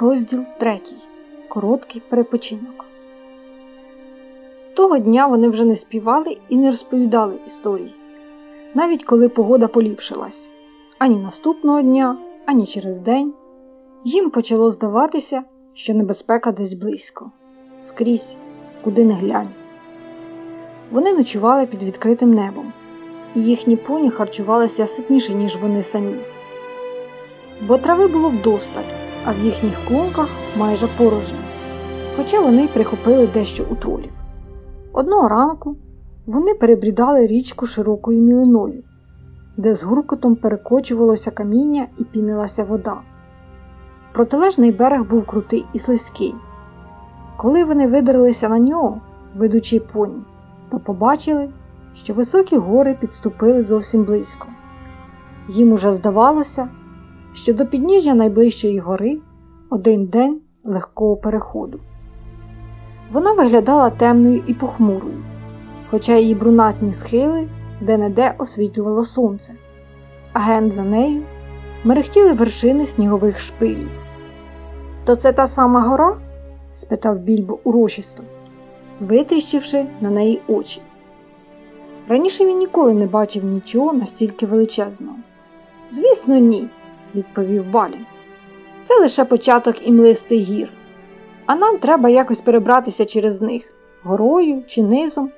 Розділ третій. Короткий перепочинок. Того дня вони вже не співали і не розповідали історії, навіть коли погода поліпшилась. Ані наступного дня, ані через день. Їм почало здаватися, що небезпека десь близько, скрізь, куди не глянь. Вони ночували під відкритим небом, і їхні поні харчувалися ситніше, ніж вони самі. Бо трави було вдосталь, а в їхніх клунках майже порожньо, хоча вони й прихопили дещо у тролів. Одного ранку вони перебрідали річку широкою мілиною, де з гуркотом перекочувалося каміння і пінилася вода. Протилежний берег був крутий і слизький. Коли вони видерлися на нього, ведучи поні, то побачили, що високі гори підступили зовсім близько. Їм уже здавалося, що до підніжжя найближчої гори один день легкого переходу. Вона виглядала темною і похмурою, хоча її брунатні схили де-не-де освітлювало сонце, а ген за нею мерехтіли вершини снігових шпилів. То це та сама гора? спитав більбо урочисто, витріщивши на неї очі. Раніше він ніколи не бачив нічого настільки величезного. Звісно, ні, відповів Балін. Це лише початок імлистих гір, а нам треба якось перебратися через них горою чи низом,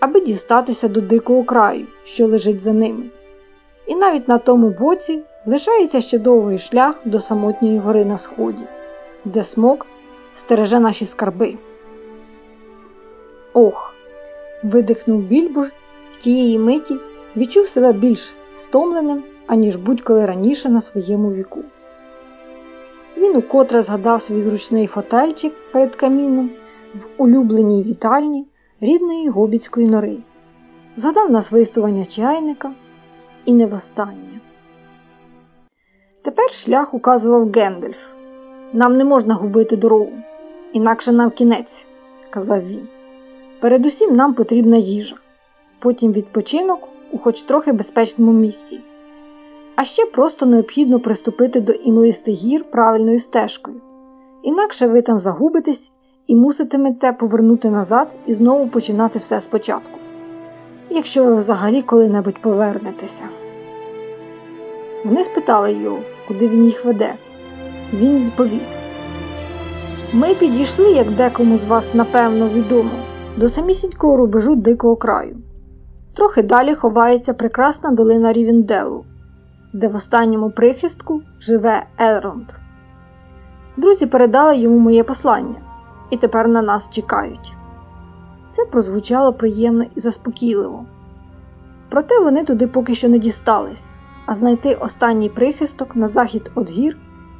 аби дістатися до дикого краю, що лежить за ними. І навіть на тому боці лишається ще довгий шлях до самотньої гори на сході, де смок стереже наші скарби. Ох! видихнув більбуж тієї миті відчув себе більш стомленим, аніж будь-коли раніше на своєму віку. Він укотре згадав свій зручний фотельчик перед каміном в улюбленій вітальні рідної гобіцької нори, згадав насвистування чайника і не востаннє. Тепер шлях указував Гендельф. Нам не можна губити дорогу, інакше нам кінець, казав він. Передусім нам потрібна їжа, потім відпочинок у хоч трохи безпечному місці. А ще просто необхідно приступити до імлистих гір правильною стежкою, інакше ви там загубитесь і муситимете повернути назад і знову починати все спочатку, якщо ви взагалі коли-небудь повернетеся. Вони спитали його, куди він їх веде. Він відповів: Ми підійшли, як декому з вас напевно відомо, до самісінького рубежу дикого краю. Трохи далі ховається прекрасна долина Рівенделу, де в останньому прихистку живе Елронд. Друзі передали йому моє послання і тепер на нас чекають. Це прозвучало приємно і заспокійливо. Проте вони туди поки що не дістались, а знайти останній прихисток на захід від гір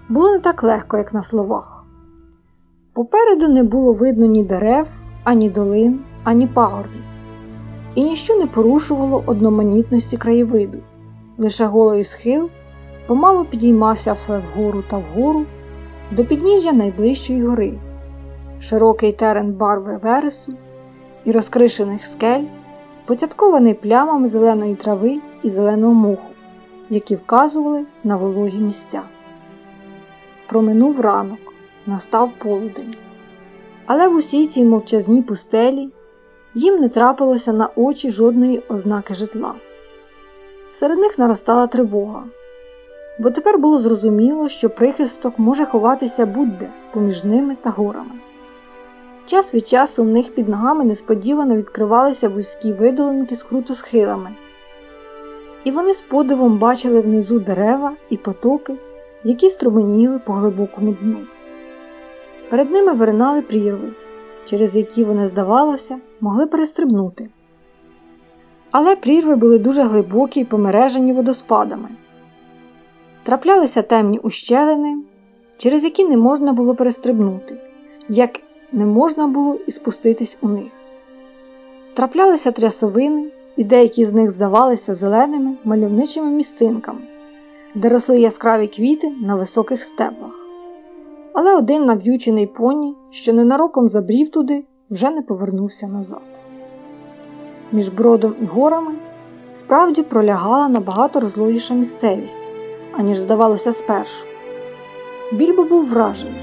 було не так легко, як на словах. Попереду не було видно ні дерев, ані долин, ані пагорбів, і ніщо не порушувало одноманітності краєвиду, лише голий схил помалу підіймався все вгору та вгору до підніжжя найближчої гори, широкий терен барви вересу і розкришених скель, поцяткований плямами зеленої трави і зеленого муху, які вказували на вологі місця. Проминув ранок, настав полудень. Але в усій цій мовчазній пустелі їм не трапилося на очі жодної ознаки житла. Серед них наростала тривога, бо тепер було зрозуміло, що прихисток може ховатися будь-де поміж ними та горами. Час від часу в них під ногами несподівано відкривалися вузькі видолинки з крутосхилами, і вони з подивом бачили внизу дерева і потоки, які струменіли по глибокому дну. Перед ними виринали прірви, через які вони, здавалося, могли перестрибнути. Але прірви були дуже глибокі й помережені водоспадами. Траплялися темні ущелини, через які не можна було перестрибнути, як не можна було і спуститись у них. Траплялися трясовини, і деякі з них здавалися зеленими мальовничими місцинками, де росли яскраві квіти на високих стеблах. Але один нав'ючений поні, що ненароком забрів туди, вже не повернувся назад. Між бродом і горами справді пролягала набагато розлогіша місцевість, аніж здавалося спершу. Більбо був вражений.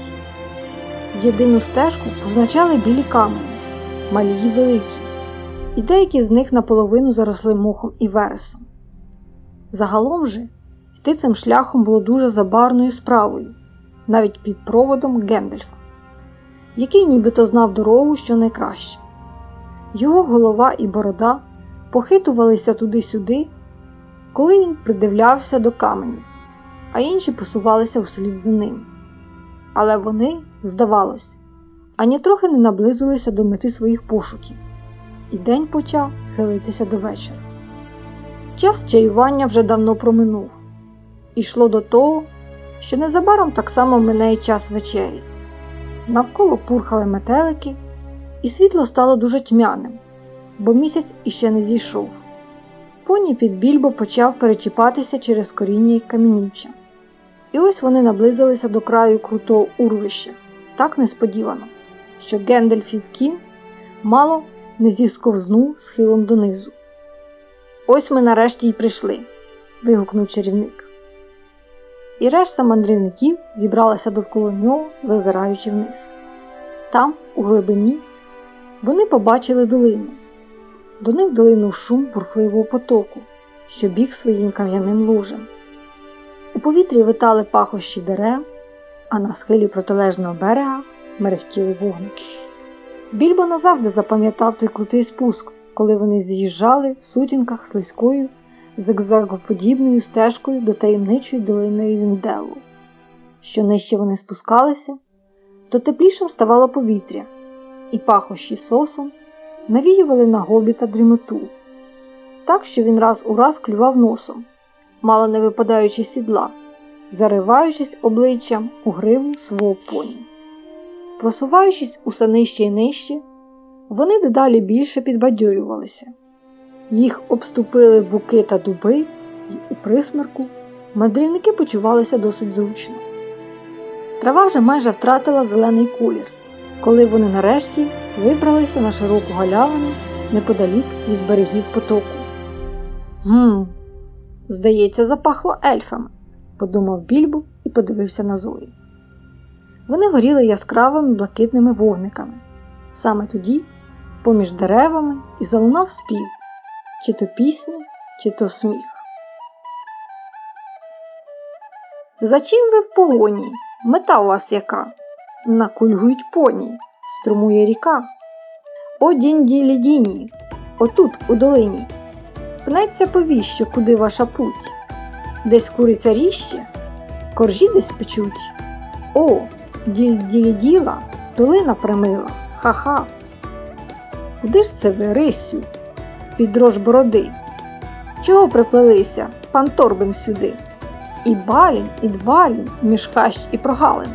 Єдину стежку позначали білі камені, малі й великі, і деякі з них наполовину заросли мохом і вересом. Загалом же йти цим шляхом було дуже забарною справою, навіть під проводом Гендельфа, який нібито знав дорогу що найкраще. Його голова і борода похитувалися туди-сюди, коли він придивлявся до каменів, а інші посувалися вслід за ним. Але вони, здавалось, ані трохи не наблизилися до мети своїх пошуків, і день почав хилитися до вечора. Час чаювання вже давно проминув, і йшло до того, що незабаром так само мине й час вечері. Навколо пурхали метелики, і світло стало дуже тьмяним, бо місяць іще не зійшов. Поні під більбо почав перечіпатися через коріння й камінюча. І ось вони наблизилися до краю крутого урвища так несподівано, що Гендельфів кін мало не зісковзнув схилом донизу. Ось ми нарешті й прийшли. вигукнув чарівник. І решта мандрівників зібралася довкола нього, зазираючи вниз. Там, у глибині, вони побачили долину. До них долинув шум бурхливого потоку, що біг своїм кам'яним ложем. У повітрі витали пахощі дерев, а на схилі протилежного берега мерехтіли вогники. Більбо назавжди запам'ятав той крутий спуск, коли вони з'їжджали в сутінках слизькою, зигзагоподібною стежкою до таємничої долини Вінделу. Що нижче вони спускалися, то теплішим ставало повітря, і пахощі сосом навіювали на гобіта дрімоту, так що він раз у раз клював носом, мало не випадаючи сідла, зариваючись обличчям у гриву свого поні. Просуваючись усе нижче і нижче, вони дедалі більше підбадьорювалися. Їх обступили буки та дуби, і у присмерку мандрівники почувалися досить зручно. Трава вже майже втратила зелений колір, коли вони нарешті вибралися на широку галявину неподалік від берегів потоку. Гм, здається, запахло ельфами, подумав більбо і подивився на зорі. Вони горіли яскравими блакитними вогниками. Саме тоді, поміж деревами, і залунав спів, чи то пісня, чи то сміх. За чим ви в погоні? Мета у вас яка? Накульгують поні, струмує ріка. О дінді лідіні, отут, у долині. Пнеться повіщо, куди ваша путь. Десь куриця ріще, коржі десь печуть. О, діль-ділі-діла, долина примила, ха-ха. Куди ж це ви, Рисю, підрож бороди? Чого приплелися, пан Торбин сюди? І балін, і двалін, між хащ і прогалин.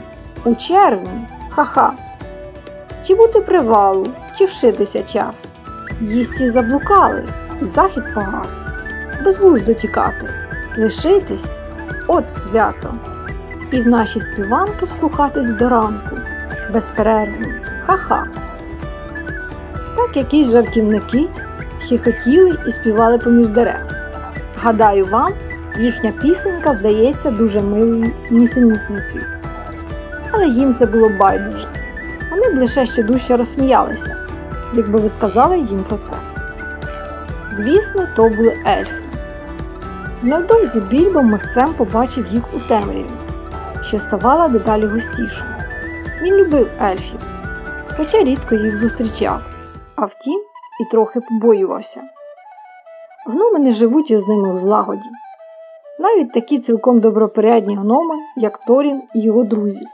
У червні, ха-ха. Чи бути привалу, чи вшитися час? Їсті заблукали, захід погас, безглуздо тікати, лишитись от свято і в наші співанки вслухатись до ранку, безперервно, ха-ха. Так якісь жартівники хихотіли і співали поміж дерев. Гадаю, вам їхня пісенька здається дуже милою нісенітницею. Але їм це було байдуже. Вони б лише ще дужче розсміялися, якби ви сказали їм про це. Звісно, то були ельфи. Невдовзі більбо михцем побачив їх у темряві що ставала дедалі густішою. Він любив ельфів, хоча рідко їх зустрічав, а втім і трохи побоювався. Гноми не живуть із ними у злагоді. Навіть такі цілком добропорядні гноми, як Торін і його друзі,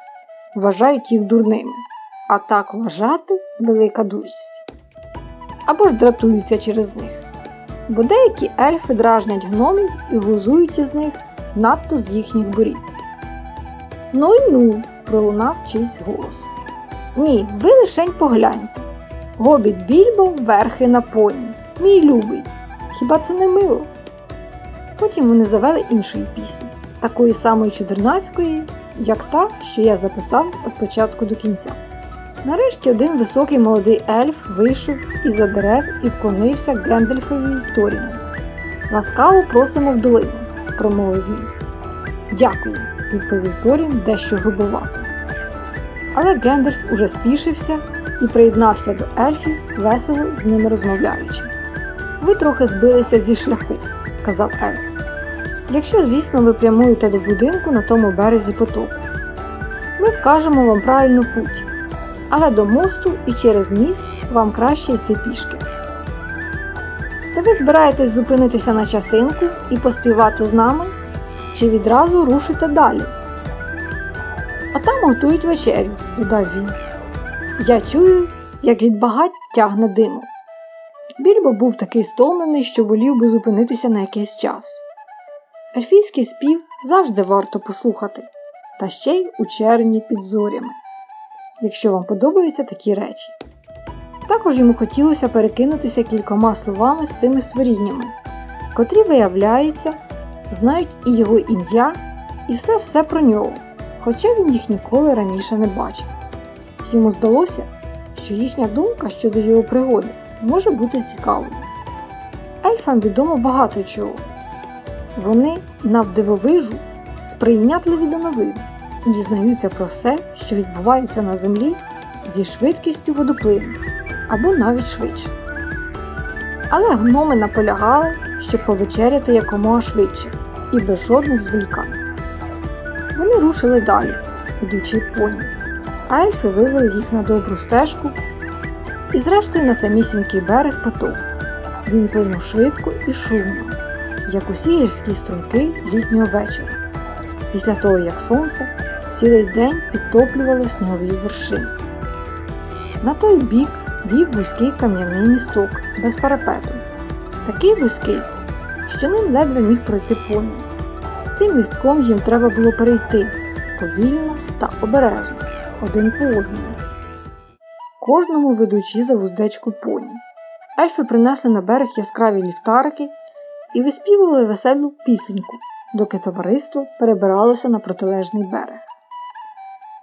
вважають їх дурними, а так вважати велика дурість. Або ж дратуються через них. Бо деякі ельфи дражнять гномів і глузують із них надто з їхніх борід. Ну й ну, пролунав чийсь голос. Ні, ви лишень погляньте. Гобіт більбо верхи на поні. Мій любий. Хіба це не мило? Потім вони завели іншої пісні, такої самої чудернацької, як та, що я записав від початку до кінця. Нарешті один високий молодий ельф вийшов із за дерев і вклонився Гендельфові Торіну. Ласкаво просимо в долину, промовив він. Дякую відповів Торін дещо грубовато. Але Гендальф уже спішився і приєднався до ельфів, весело з ними розмовляючи. Ви трохи збилися зі шляху, сказав ельф. Якщо, звісно, ви прямуєте до будинку на тому березі потоку. Ми вкажемо вам правильну путь, але до мосту і через міст вам краще йти пішки. То ви збираєтесь зупинитися на часинку і поспівати з нами, чи відразу рушите далі? А там готують вечерю, додав він. Я чую, як від багать тягне диму. Більбо був такий стомлений, що волів би зупинитися на якийсь час. Ельфійський спів завжди варто послухати, та ще й у червні під зорями, якщо вам подобаються такі речі. Також йому хотілося перекинутися кількома словами з цими створіннями, котрі, виявляється, знають і його ім'я, і все все про нього, хоча він їх ніколи раніше не бачив. Йому здалося, що їхня думка щодо його пригоди може бути цікавою. Ельфам відомо багато чого. Вони навдивовижу сприйнятливі до новин дізнаються про все, що відбувається на землі зі швидкістю водоплину або навіть швидше. Але гноми наполягали, щоб повечеряти якомога швидше і без жодних зволікань. Вони рушили далі, ідучи поні, а ельфи вивели їх на добру стежку і, зрештою, на самісінький берег потоку. Він плинув швидко і шумно, як усі гірські струмки літнього вечора, після того, як сонце цілий день підтоплювало снігові вершини. На той бік вів вузький кам'яний місток без парапету, такий вузький, що ним ледве міг пройти поні. Цим містком їм треба було перейти повільно та обережно, один по одному, кожному ведучи за вуздечку поні. Ельфи принесли на берег яскраві ліхтарики і виспівували веселу пісеньку, доки товариство перебиралося на протилежний берег.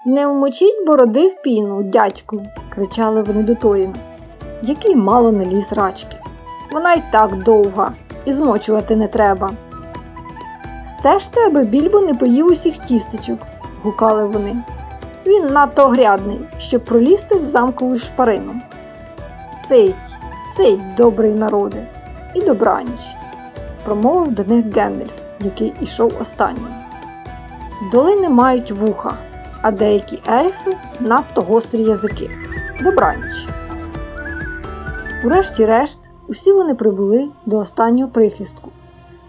Не вмочіть бороди в піну, дядьку, кричали вони до Торіна, який мало не ліз рачки. Вона й так довга, і змочувати не треба. Стежте, аби більбо не поїв усіх тістечок, гукали вони. Він надто грядний, щоб пролізти в замкову шпарину. Цить, цить, добрий народи, і добраніч, промовив до них Гендальф, який ішов останнім. Долини мають вуха, а деякі ельфи надто гострі язики. Добраніч. Урешті-решт, усі вони прибули до останнього прихистку,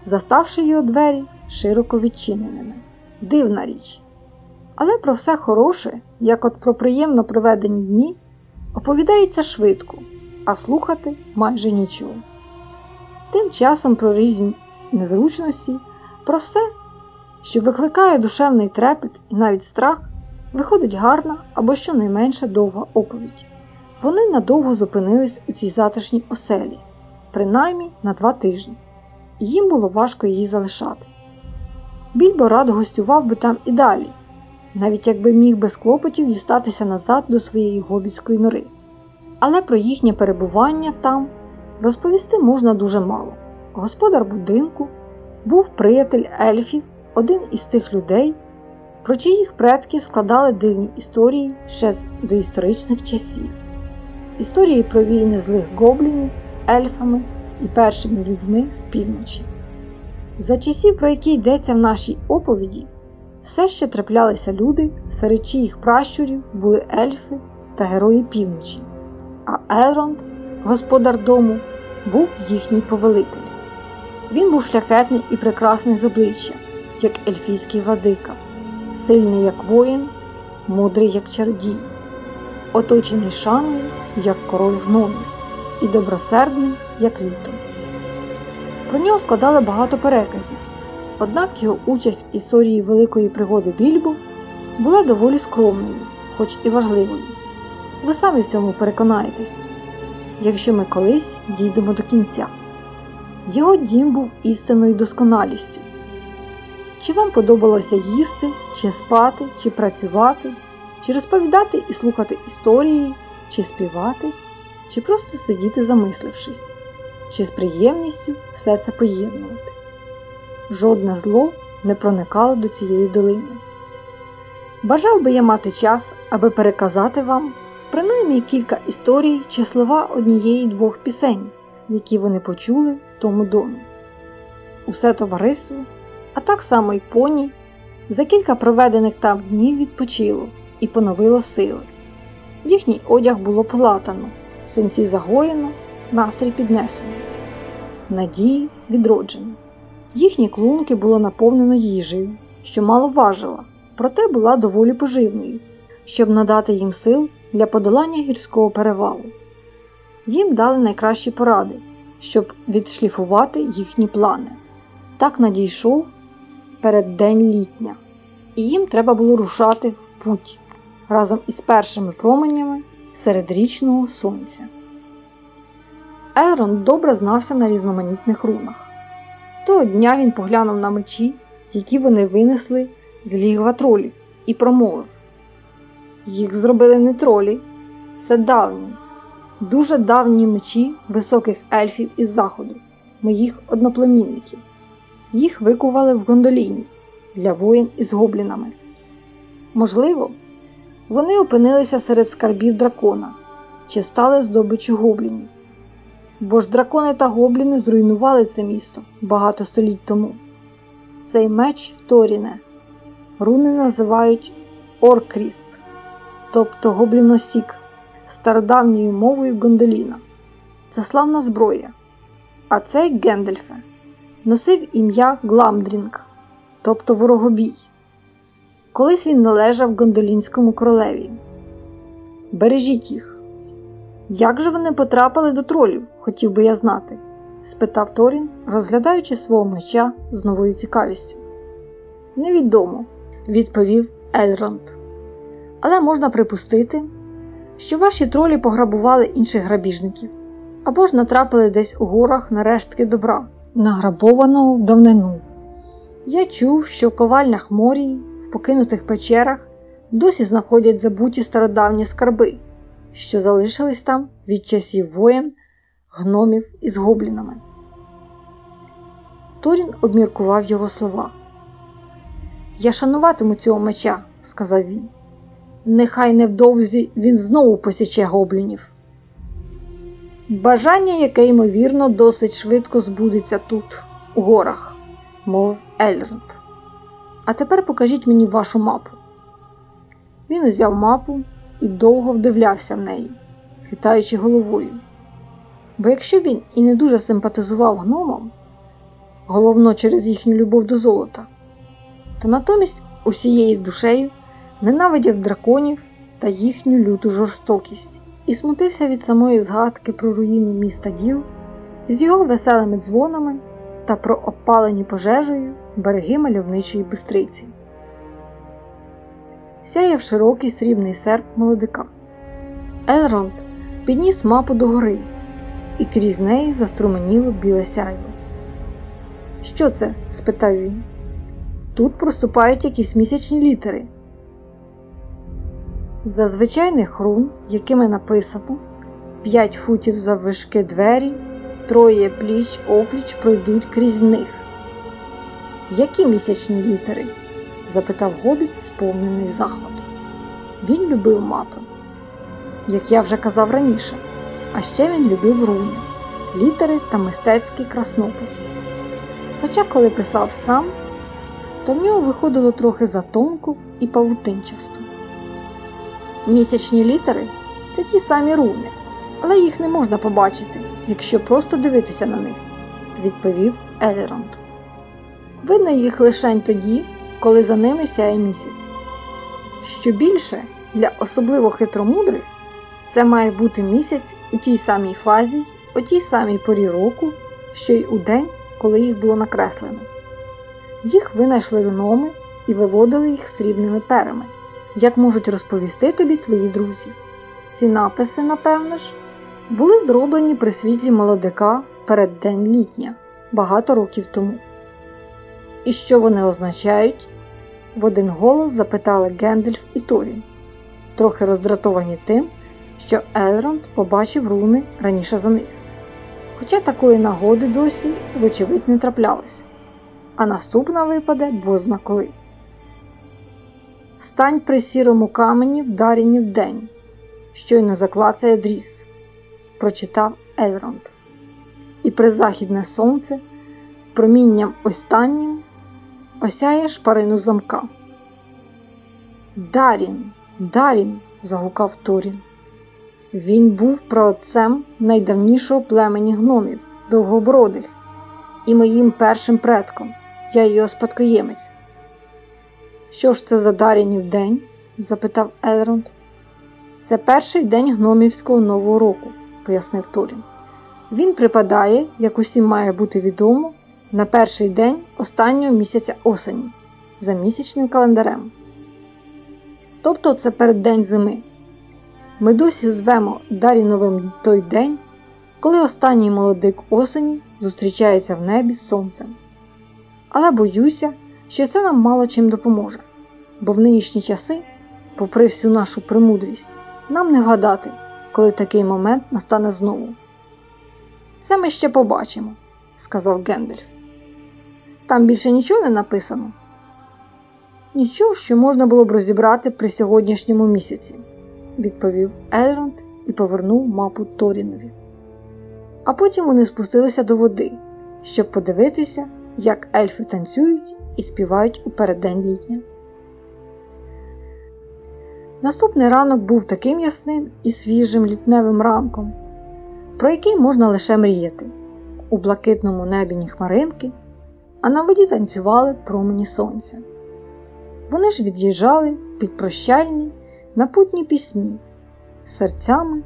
заставши його двері широко відчиненими. Дивна річ. Але про все хороше, як от про приємно проведені дні, оповідається швидко, а слухати майже нічого. Тим часом про різні незручності, про все, що викликає душевний трепет і навіть страх, виходить гарна або щонайменше довга оповідь. Вони надовго зупинились у цій затишній оселі, принаймні на два тижні, і їм було важко її залишати. Більбо радо гостював би там і далі, навіть якби міг без клопотів дістатися назад до своєї гобіцької нори. Але про їхнє перебування там розповісти можна дуже мало. Господар будинку був приятель ельфів, один із тих людей, про чиїх предків складали дивні історії ще з доісторичних часів. Історії про війни злих гоблінів з ельфами і першими людьми з півночі. За часів, про які йдеться в нашій оповіді, все ще траплялися люди, серед чиїх пращурів були ельфи та герої півночі, а Елронд, господар дому, був їхній повелитель. Він був шляхетний і прекрасний з обличчя, як ельфійський владика, сильний як воїн, мудрий як чародій, оточений шаною, як король гномів, і добросердний, як літо. Про нього складали багато переказів, однак його участь в історії великої пригоди Більбо була доволі скромною, хоч і важливою. Ви самі в цьому переконаєтесь, якщо ми колись дійдемо до кінця. Його дім був істинною досконалістю. Чи вам подобалося їсти, чи спати, чи працювати, чи розповідати і слухати історії, чи співати, чи просто сидіти замислившись, чи з приємністю все це поєднувати? Жодне зло не проникало до цієї долини. Бажав би я мати час, аби переказати вам принаймні кілька історій чи слова однієї двох пісень, які вони почули в тому домі. Усе товариство, а так само й поні, за кілька проведених там днів відпочило і поновило сили. Їхній одяг було полатано, синці загоєно, настрій піднесено, надії відроджено. Їхні клунки було наповнено їжею, що мало важила, проте була доволі поживною, щоб надати їм сил для подолання гірського перевалу. Їм дали найкращі поради, щоб відшліфувати їхні плани. Так надійшов перед день літня, і їм треба було рушати в путь разом із першими променями середрічного сонця. Елрон добре знався на різноманітних рунах. Того дня він поглянув на мечі, які вони винесли з лігва тролів, і промовив: Їх зробили не тролі, це давні, дуже давні мечі високих ельфів із заходу, моїх одноплемінників. Їх викували в гондоліні для воїн із гоблінами. Можливо, вони опинилися серед скарбів дракона чи стали здобиччю гоблінів. Бо ж дракони та гобліни зруйнували це місто багато століть тому. Цей меч Торіне руни називають Оркріст, тобто гобліносік, стародавньою мовою Гондоліна. Це славна зброя. А цей Гендельфе носив ім'я Гламдрінг, тобто ворогобій. Колись він належав гондолінському королеві. Бережіть їх. Як же вони потрапили до тролів, хотів би я знати? спитав Торін, розглядаючи свого меча з новою цікавістю. Невідомо, відповів Ельронд. Але можна припустити, що ваші тролі пограбували інших грабіжників або ж натрапили десь у горах на рештки добра, награбованого в давнину. Я чув, що в ковальнях морії, в покинутих печерах досі знаходять забуті стародавні скарби, що залишились там від часів воєн, гномів із гоблінами. Торін обміркував його слова. Я шануватиму цього меча, сказав він. Нехай невдовзі він знову посіче гоблінів. Бажання, яке, ймовірно, досить швидко збудеться тут, у горах, мовив Ельронд. А тепер покажіть мені вашу мапу. Він узяв мапу і довго вдивлявся в неї, хитаючи головою. Бо якщо він і не дуже симпатизував гномам, головно через їхню любов до золота, то натомість усією душею ненавидів драконів та їхню люту жорстокість і смутився від самої згадки про руїну міста Діл з його веселими дзвонами та про опалені пожежею береги мальовничої бистриці. Сяяв широкий срібний серп молодика. Елронд підніс мапу догори, і крізь неї заструменіло біле сяйво. Що це? спитав він. Тут проступають якісь місячні літери. За звичайних рун, якими написано, п'ять футів заввишки двері, троє пліч опліч пройдуть крізь них. Які місячні літери? запитав гобіт, сповнений захвату. Він любив мапи, як я вже казав раніше, а ще він любив руни, літери та мистецький краснопис. Хоча, коли писав сам, то в нього виходило трохи затонку і павутинчасто. Місячні літери це ті самі руни, але їх не можна побачити, якщо просто дивитися на них, відповів Елеронд. Видно їх лише тоді, коли за ними сяє місяць. Що більше для особливо хитромудрих, це має бути місяць у тій самій фазі, у тій самій порі року, що й у день, коли їх було накреслено. Їх винайшли гноми і виводили їх срібними перами, як можуть розповісти тобі твої друзі. Ці написи, напевно ж, були зроблені при світлі молодика перед день літня багато років тому. І що вони означають? В один голос запитали Гендельф і Торін, трохи роздратовані тим, що Елронд побачив руни раніше за них. Хоча такої нагоди досі, вочевидь, не траплялось, а наступна випаде бозна коли. Стань при сірому камені в Даріні вдень, щойно заклацає дріс, прочитав Ельронд. І призахідне сонце промінням останнім осяє шпарину замка. Дарін, Дарін, загукав Торін. Він був праотцем найдавнішого племені гномів, довгобродих, і моїм першим предком, я його спадкоємець. Що ж це за Дарінів день? запитав Елронд. Це перший день гномівського нового року, пояснив Торін. Він припадає, як усім має бути відомо, на перший день останнього місяця осені за місячним календарем. Тобто це переддень зими. Ми досі звемо Даріновим той день, коли останній молодик осені зустрічається в небі з сонцем. Але боюся, що це нам мало чим допоможе, бо в нинішні часи, попри всю нашу премудрість, нам не вгадати, коли такий момент настане знову. Це ми ще побачимо, сказав Гендальф. Там більше нічого не написано. Нічого, що можна було б розібрати при сьогоднішньому місяці, відповів Ельронд і повернув мапу Торінові. А потім вони спустилися до води, щоб подивитися, як ельфи танцюють і співають у переддень літня. Наступний ранок був таким ясним і свіжим літневим ранком, про який можна лише мріяти. У блакитному небі ні хмаринки, а на воді танцювали промені сонця. Вони ж від'їжджали під прощальні напутні пісні серцями,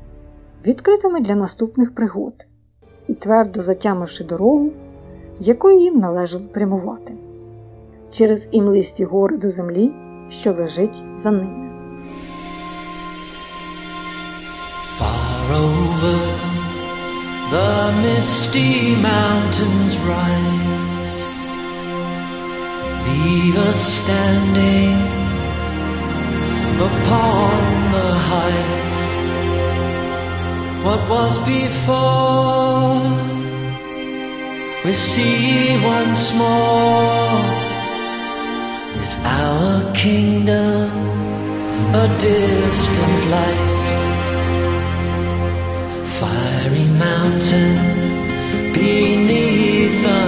відкритими для наступних пригод, і твердо затямивши дорогу, якою їм належало прямувати через імлисті гори до землі, що лежить за ними. Far over the misty mountains rise, leave us standing upon the height. What was before, we see once more. Our kingdom a distant light? Fiery mountain beneath the